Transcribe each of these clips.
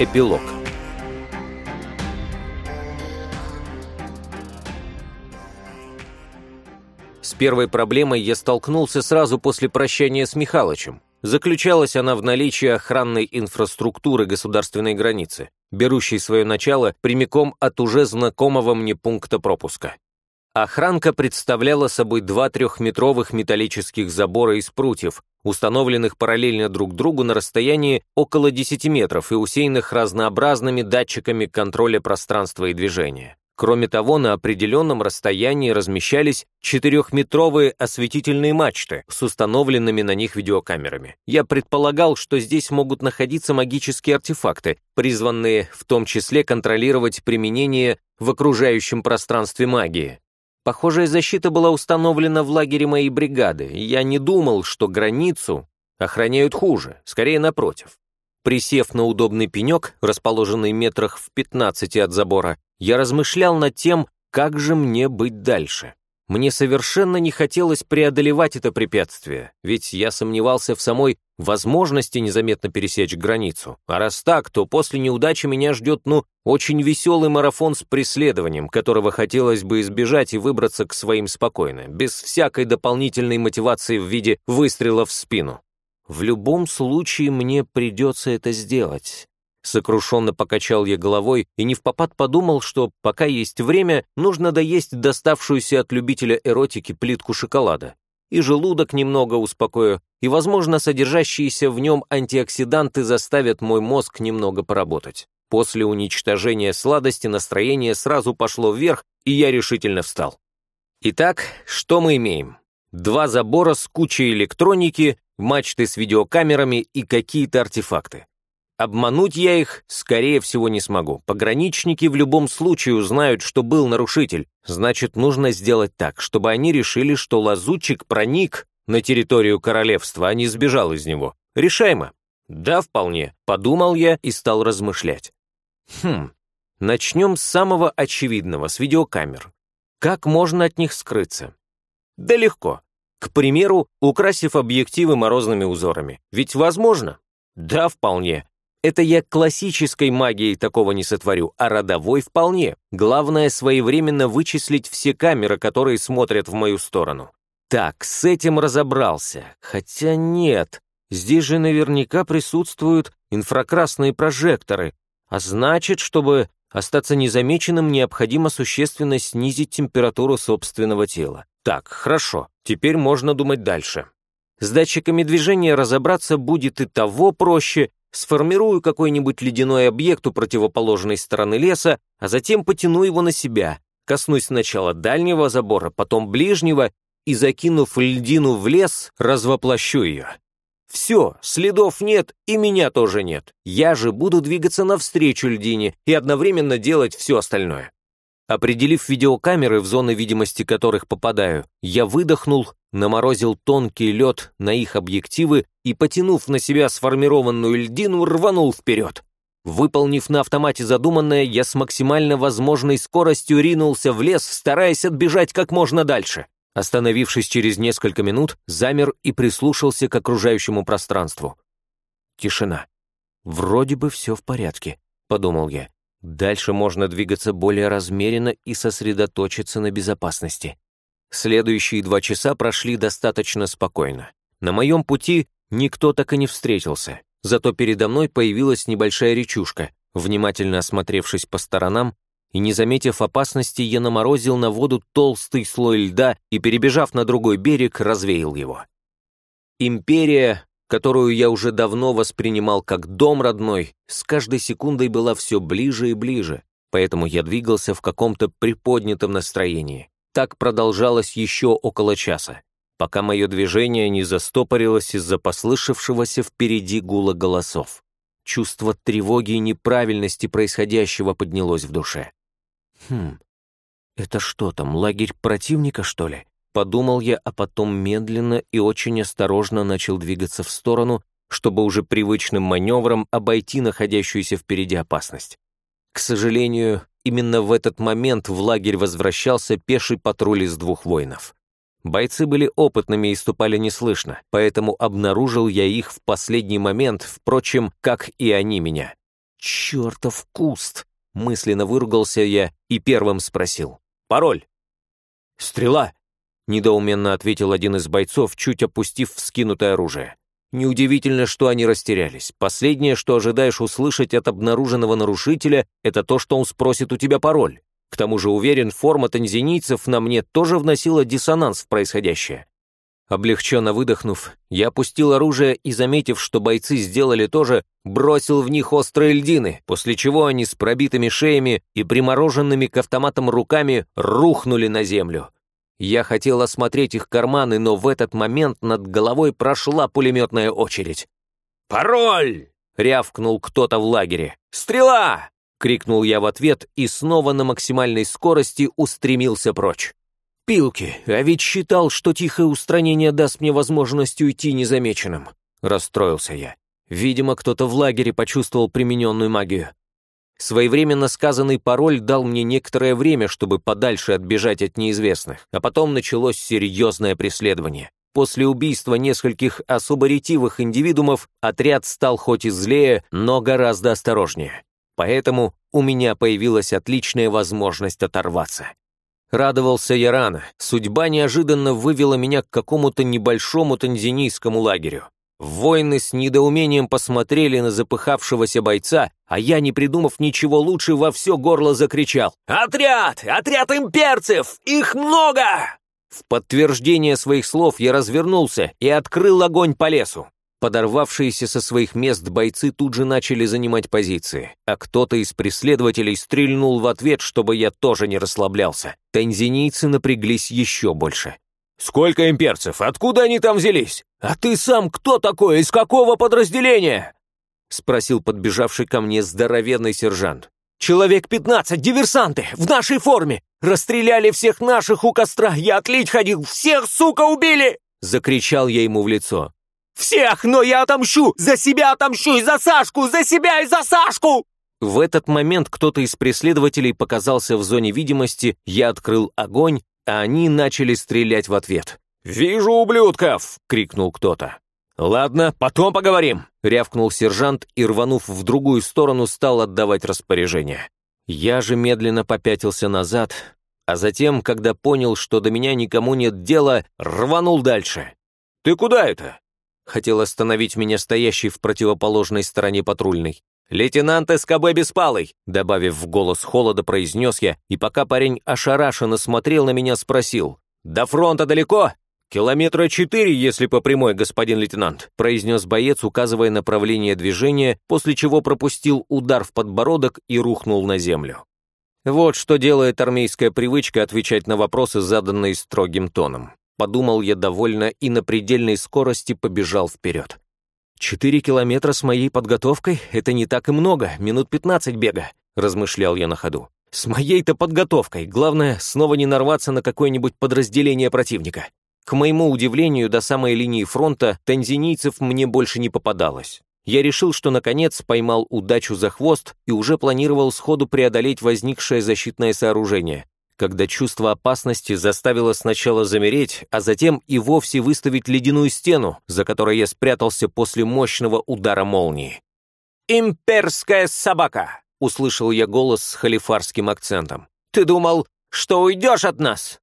Эпилог С первой проблемой я столкнулся сразу после прощания с Михалычем. Заключалась она в наличии охранной инфраструктуры государственной границы, берущей свое начало прямиком от уже знакомого мне пункта пропуска. Охранка представляла собой два трехметровых металлических забора из прутьев, установленных параллельно друг другу на расстоянии около 10 метров и усеянных разнообразными датчиками контроля пространства и движения. Кроме того, на определенном расстоянии размещались четырехметровые осветительные мачты с установленными на них видеокамерами. Я предполагал, что здесь могут находиться магические артефакты, призванные в том числе контролировать применение в окружающем пространстве магии. Похожая защита была установлена в лагере моей бригады, и я не думал, что границу охраняют хуже, скорее напротив. Присев на удобный пенек, расположенный метрах в 15 от забора, я размышлял над тем, как же мне быть дальше. Мне совершенно не хотелось преодолевать это препятствие, ведь я сомневался в самой возможности незаметно пересечь границу. А раз так, то после неудачи меня ждет, ну, очень веселый марафон с преследованием, которого хотелось бы избежать и выбраться к своим спокойно, без всякой дополнительной мотивации в виде выстрела в спину. В любом случае мне придется это сделать. Сокрушенно покачал я головой и не в попад подумал, что пока есть время, нужно доесть доставшуюся от любителя эротики плитку шоколада. И желудок немного успокою, и, возможно, содержащиеся в нем антиоксиданты заставят мой мозг немного поработать. После уничтожения сладости настроение сразу пошло вверх, и я решительно встал. Итак, что мы имеем? Два забора с кучей электроники, мачты с видеокамерами и какие-то артефакты. Обмануть я их, скорее всего, не смогу. Пограничники в любом случае узнают, что был нарушитель. Значит, нужно сделать так, чтобы они решили, что лазутчик проник на территорию королевства, а не сбежал из него. Решаемо. Да, вполне. Подумал я и стал размышлять. Хм, начнем с самого очевидного, с видеокамер. Как можно от них скрыться? Да легко. К примеру, украсив объективы морозными узорами. Ведь возможно? Да, вполне. Это я классической магией такого не сотворю, а родовой вполне. Главное своевременно вычислить все камеры, которые смотрят в мою сторону. Так, с этим разобрался. Хотя нет, здесь же наверняка присутствуют инфракрасные прожекторы. А значит, чтобы остаться незамеченным, необходимо существенно снизить температуру собственного тела. Так, хорошо, теперь можно думать дальше. С датчиками движения разобраться будет и того проще, сформирую какой-нибудь ледяной объект у противоположной стороны леса, а затем потяну его на себя, коснусь сначала дальнего забора, потом ближнего и, закинув льдину в лес, развоплощу ее. Все, следов нет, и меня тоже нет. Я же буду двигаться навстречу льдине и одновременно делать все остальное. Определив видеокамеры, в зоны видимости которых попадаю, я выдохнул, наморозил тонкий лед на их объективы и, потянув на себя сформированную льдину, рванул вперед. Выполнив на автомате задуманное, я с максимально возможной скоростью ринулся в лес, стараясь отбежать как можно дальше. Остановившись через несколько минут, замер и прислушался к окружающему пространству. Тишина. «Вроде бы все в порядке», — подумал я. Дальше можно двигаться более размеренно и сосредоточиться на безопасности. Следующие два часа прошли достаточно спокойно. На моем пути никто так и не встретился, зато передо мной появилась небольшая речушка. Внимательно осмотревшись по сторонам и не заметив опасности, я наморозил на воду толстый слой льда и, перебежав на другой берег, развеял его. Империя которую я уже давно воспринимал как дом родной, с каждой секундой была все ближе и ближе, поэтому я двигался в каком-то приподнятом настроении. Так продолжалось еще около часа, пока мое движение не застопорилось из-за послышавшегося впереди гула голосов. Чувство тревоги и неправильности происходящего поднялось в душе. Хм, это что там, лагерь противника, что ли? Подумал я, а потом медленно и очень осторожно начал двигаться в сторону, чтобы уже привычным маневром обойти находящуюся впереди опасность. К сожалению, именно в этот момент в лагерь возвращался пеший патруль из двух воинов. Бойцы были опытными и ступали неслышно, поэтому обнаружил я их в последний момент, впрочем, как и они меня. «Чертов куст!» — мысленно выругался я и первым спросил. «Пароль?» «Стрела!» — недоуменно ответил один из бойцов, чуть опустив вскинутое оружие. Неудивительно, что они растерялись. Последнее, что ожидаешь услышать от обнаруженного нарушителя, это то, что он спросит у тебя пароль. К тому же, уверен, форма танзинийцев на мне тоже вносила диссонанс в происходящее. Облегченно выдохнув, я опустил оружие и, заметив, что бойцы сделали то же, бросил в них острые льдины, после чего они с пробитыми шеями и примороженными к автоматам руками рухнули на землю. Я хотел осмотреть их карманы, но в этот момент над головой прошла пулеметная очередь. «Пароль!» — рявкнул кто-то в лагере. «Стрела!» — крикнул я в ответ и снова на максимальной скорости устремился прочь. «Пилки, а ведь считал, что тихое устранение даст мне возможность уйти незамеченным», — расстроился я. Видимо, кто-то в лагере почувствовал примененную магию. Своевременно сказанный пароль дал мне некоторое время, чтобы подальше отбежать от неизвестных, а потом началось серьезное преследование. После убийства нескольких особо ретивых индивидуумов отряд стал хоть и злее, но гораздо осторожнее. Поэтому у меня появилась отличная возможность оторваться. Радовался я рано. Судьба неожиданно вывела меня к какому-то небольшому танзинийскому лагерю. Воины с недоумением посмотрели на запыхавшегося бойца, а я, не придумав ничего лучше, во все горло закричал. «Отряд! Отряд имперцев! Их много!» В подтверждение своих слов я развернулся и открыл огонь по лесу. Подорвавшиеся со своих мест бойцы тут же начали занимать позиции, а кто-то из преследователей стрельнул в ответ, чтобы я тоже не расслаблялся. Танзинийцы напряглись еще больше. «Сколько имперцев? Откуда они там взялись? А ты сам кто такой? Из какого подразделения?» Спросил подбежавший ко мне здоровенный сержант. «Человек пятнадцать, диверсанты, в нашей форме! Расстреляли всех наших у костра, я отлить ходил, всех, сука, убили!» Закричал я ему в лицо. «Всех, но я отомщу! За себя отомщу и за Сашку! За себя и за Сашку!» В этот момент кто-то из преследователей показался в зоне видимости, я открыл огонь, они начали стрелять в ответ. «Вижу ублюдков!» — крикнул кто-то. «Ладно, потом поговорим!» — рявкнул сержант и, рванув в другую сторону, стал отдавать распоряжение. Я же медленно попятился назад, а затем, когда понял, что до меня никому нет дела, рванул дальше. «Ты куда это?» Хотел остановить меня стоящий в противоположной стороне патрульный. «Лейтенант СКБ Беспалый!» Добавив в голос холода, произнес я, и пока парень ошарашенно смотрел на меня, спросил. «До фронта далеко?» «Километра четыре, если по прямой, господин лейтенант», произнес боец, указывая направление движения, после чего пропустил удар в подбородок и рухнул на землю. Вот что делает армейская привычка отвечать на вопросы, заданные строгим тоном. Подумал я довольно и на предельной скорости побежал вперед. «Четыре километра с моей подготовкой — это не так и много, минут пятнадцать бега», — размышлял я на ходу. «С моей-то подготовкой, главное, снова не нарваться на какое-нибудь подразделение противника». К моему удивлению, до самой линии фронта танзинийцев мне больше не попадалось. Я решил, что наконец поймал удачу за хвост и уже планировал сходу преодолеть возникшее защитное сооружение, когда чувство опасности заставило сначала замереть, а затем и вовсе выставить ледяную стену, за которой я спрятался после мощного удара молнии. «Имперская собака!» — услышал я голос с халифарским акцентом. «Ты думал, что уйдешь от нас?»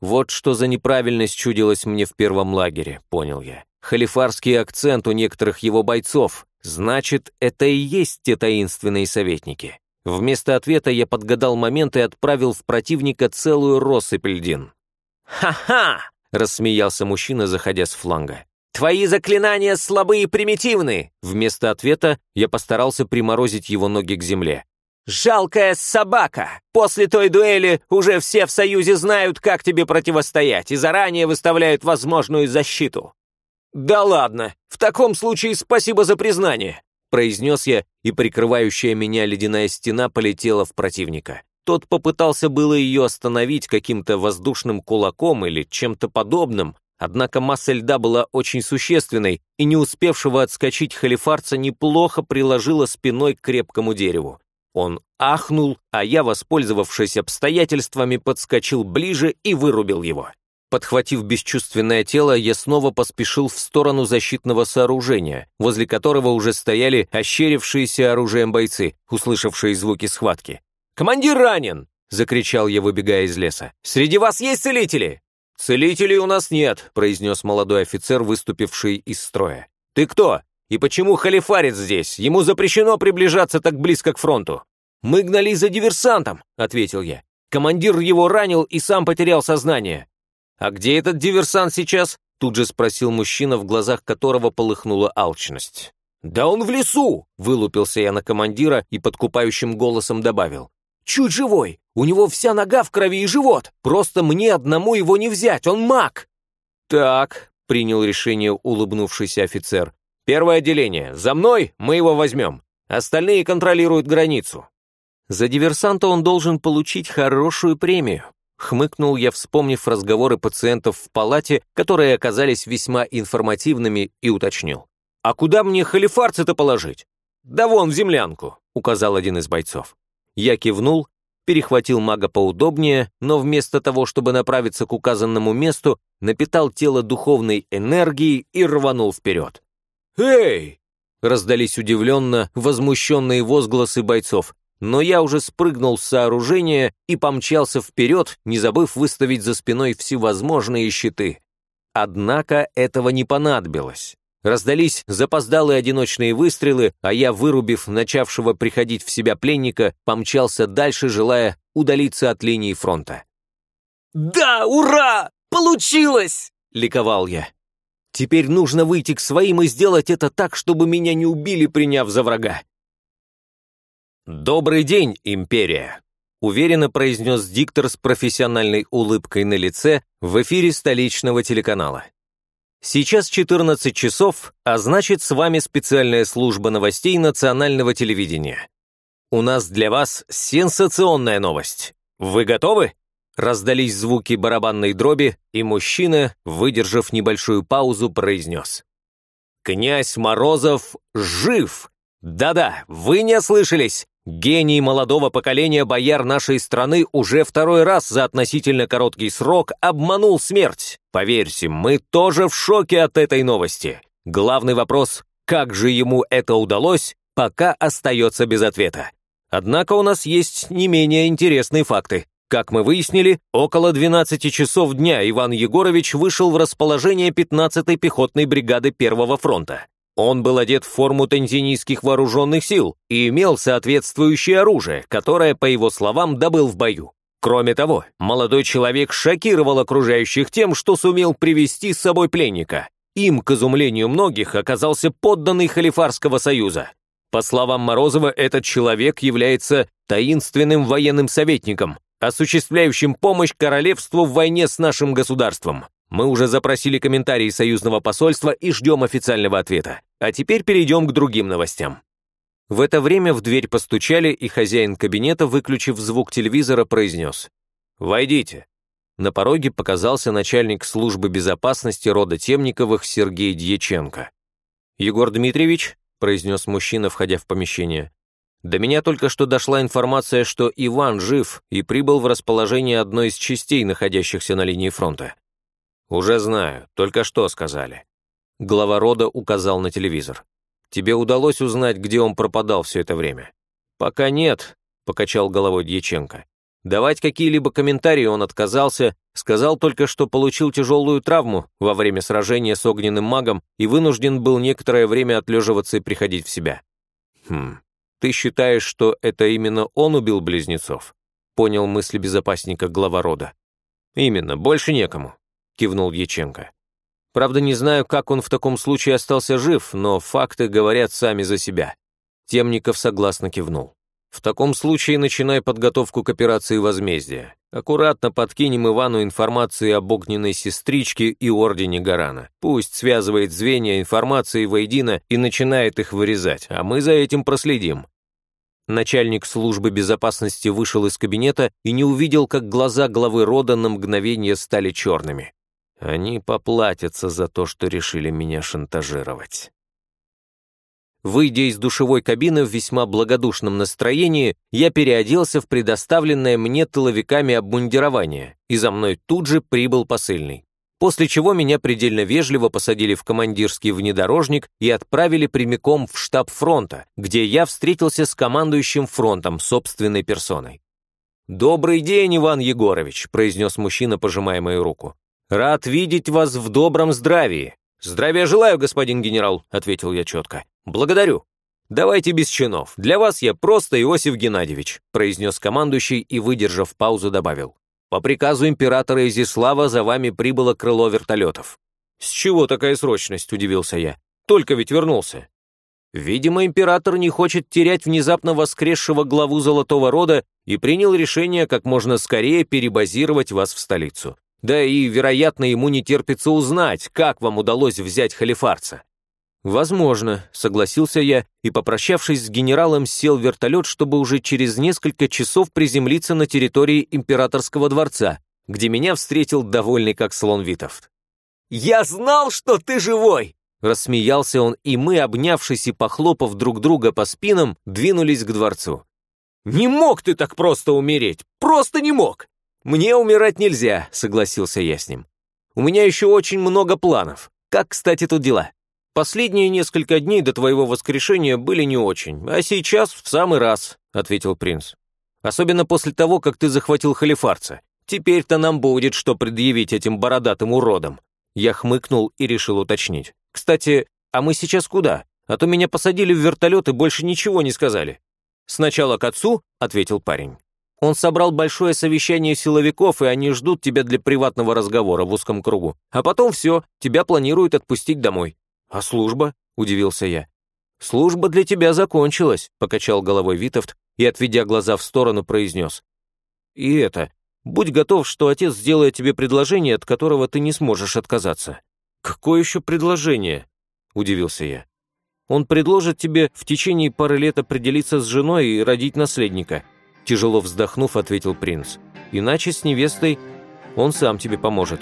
Вот что за неправильность чудилось мне в первом лагере, понял я. Халифарский акцент у некоторых его бойцов. Значит, это и есть те таинственные советники. Вместо ответа я подгадал момент и отправил в противника целую россыпь льдин. «Ха-ха!» — рассмеялся мужчина, заходя с фланга. «Твои заклинания слабые и примитивны!» Вместо ответа я постарался приморозить его ноги к земле. «Жалкая собака! После той дуэли уже все в Союзе знают, как тебе противостоять, и заранее выставляют возможную защиту». «Да ладно! В таком случае спасибо за признание!» Произнес я, и прикрывающая меня ледяная стена полетела в противника. Тот попытался было ее остановить каким-то воздушным кулаком или чем-то подобным, однако масса льда была очень существенной, и не успевшего отскочить халифарца неплохо приложила спиной к крепкому дереву. Он ахнул, а я, воспользовавшись обстоятельствами, подскочил ближе и вырубил его. Подхватив бесчувственное тело, я снова поспешил в сторону защитного сооружения, возле которого уже стояли ощерившиеся оружием бойцы, услышавшие звуки схватки. «Командир ранен!» — закричал я, выбегая из леса. «Среди вас есть целители?» «Целителей у нас нет», — произнес молодой офицер, выступивший из строя. «Ты кто? И почему халифарец здесь? Ему запрещено приближаться так близко к фронту». «Мы гнались за диверсантом», — ответил я. «Командир его ранил и сам потерял сознание». «А где этот диверсант сейчас?» — тут же спросил мужчина, в глазах которого полыхнула алчность. «Да он в лесу!» — вылупился я на командира и подкупающим голосом добавил. «Чуть живой! У него вся нога в крови и живот! Просто мне одному его не взять, он маг!» «Так», — принял решение улыбнувшийся офицер. «Первое отделение. За мной мы его возьмем. Остальные контролируют границу». За диверсанта он должен получить хорошую премию. Хмыкнул я, вспомнив разговоры пациентов в палате, которые оказались весьма информативными, и уточнил. «А куда мне халифарцы-то положить?» «Да вон, в землянку», — указал один из бойцов. Я кивнул, перехватил мага поудобнее, но вместо того, чтобы направиться к указанному месту, напитал тело духовной энергией и рванул вперед. «Эй!» — раздались удивленно возмущенные возгласы бойцов, но я уже спрыгнул с сооружения и помчался вперед, не забыв выставить за спиной всевозможные щиты. Однако этого не понадобилось. Раздались запоздалые одиночные выстрелы, а я, вырубив начавшего приходить в себя пленника, помчался дальше, желая удалиться от линии фронта. «Да, ура! Получилось!» — ликовал я. «Теперь нужно выйти к своим и сделать это так, чтобы меня не убили, приняв за врага». «Добрый день, Империя!» — уверенно произнес диктор с профессиональной улыбкой на лице в эфире столичного телеканала. Сейчас 14 часов, а значит, с вами специальная служба новостей национального телевидения. У нас для вас сенсационная новость. Вы готовы? Раздались звуки барабанной дроби, и мужчина, выдержав небольшую паузу, произнес. «Князь Морозов жив! Да-да, вы не ослышались! Гений молодого поколения бояр нашей страны уже второй раз за относительно короткий срок обманул смерть. Поверьте, мы тоже в шоке от этой новости. Главный вопрос, как же ему это удалось, пока остается без ответа. Однако у нас есть не менее интересные факты. Как мы выяснили, около 12 часов дня Иван Егорович вышел в расположение 15-й пехотной бригады Первого фронта. Он был одет в форму танзинийских вооруженных сил и имел соответствующее оружие, которое, по его словам, добыл в бою. Кроме того, молодой человек шокировал окружающих тем, что сумел привести с собой пленника. Им, к изумлению многих, оказался подданный Халифарского союза. По словам Морозова, этот человек является таинственным военным советником, осуществляющим помощь королевству в войне с нашим государством. Мы уже запросили комментарии союзного посольства и ждем официального ответа. А теперь перейдем к другим новостям. В это время в дверь постучали, и хозяин кабинета, выключив звук телевизора, произнес «Войдите». На пороге показался начальник службы безопасности рода Темниковых Сергей Дьяченко. «Егор Дмитриевич», — произнес мужчина, входя в помещение, «до меня только что дошла информация, что Иван жив и прибыл в расположение одной из частей, находящихся на линии фронта. «Уже знаю, только что сказали». Глава рода указал на телевизор. «Тебе удалось узнать, где он пропадал все это время?» «Пока нет», — покачал головой Дьяченко. Давать какие-либо комментарии он отказался, сказал только, что получил тяжелую травму во время сражения с огненным магом и вынужден был некоторое время отлеживаться и приходить в себя. «Хм, ты считаешь, что это именно он убил близнецов?» Понял мысли безопасника глава рода. «Именно, больше некому кивнул Яченко. Правда, не знаю, как он в таком случае остался жив, но факты говорят сами за себя. Темников согласно кивнул. В таком случае начинай подготовку к операции возмездия. Аккуратно подкинем Ивану информации об огненной сестричке и ордене Гарана. Пусть связывает звенья информации воедино и начинает их вырезать, а мы за этим проследим. Начальник службы безопасности вышел из кабинета и не увидел, как глаза главы рода на мгновение стали черными. Они поплатятся за то, что решили меня шантажировать. Выйдя из душевой кабины в весьма благодушном настроении, я переоделся в предоставленное мне тыловиками обмундирование, и за мной тут же прибыл посыльный. После чего меня предельно вежливо посадили в командирский внедорожник и отправили прямиком в штаб фронта, где я встретился с командующим фронтом собственной персоной. «Добрый день, Иван Егорович», — произнес мужчина, пожимая мою руку. «Рад видеть вас в добром здравии». «Здравия желаю, господин генерал», — ответил я четко. «Благодарю». «Давайте без чинов. Для вас я просто Иосиф Геннадьевич», произнес командующий и, выдержав паузу, добавил. «По приказу императора Изяслава за вами прибыло крыло вертолетов». «С чего такая срочность?» – удивился я. «Только ведь вернулся». Видимо, император не хочет терять внезапно воскресшего главу Золотого Рода и принял решение как можно скорее перебазировать вас в столицу. Да и, вероятно, ему не терпится узнать, как вам удалось взять халифарца. «Возможно», — согласился я и, попрощавшись с генералом, сел в вертолет, чтобы уже через несколько часов приземлиться на территории императорского дворца, где меня встретил довольный как слон Витовт. «Я знал, что ты живой!» Рассмеялся он, и мы, обнявшись и похлопав друг друга по спинам, двинулись к дворцу. «Не мог ты так просто умереть! Просто не мог!» «Мне умирать нельзя», — согласился я с ним. «У меня еще очень много планов. Как, кстати, тут дела?» «Последние несколько дней до твоего воскрешения были не очень, а сейчас в самый раз», — ответил принц. «Особенно после того, как ты захватил халифарца. Теперь-то нам будет что предъявить этим бородатым уродам». Я хмыкнул и решил уточнить. «Кстати, а мы сейчас куда? А то меня посадили в вертолет и больше ничего не сказали». «Сначала к отцу», — ответил парень. «Он собрал большое совещание силовиков, и они ждут тебя для приватного разговора в узком кругу. А потом все, тебя планируют отпустить домой». «А служба?» – удивился я. «Служба для тебя закончилась», – покачал головой Витовт и, отведя глаза в сторону, произнес. «И это, будь готов, что отец сделает тебе предложение, от которого ты не сможешь отказаться». «Какое еще предложение?» – удивился я. «Он предложит тебе в течение пары лет определиться с женой и родить наследника», – тяжело вздохнув, ответил принц. «Иначе с невестой он сам тебе поможет».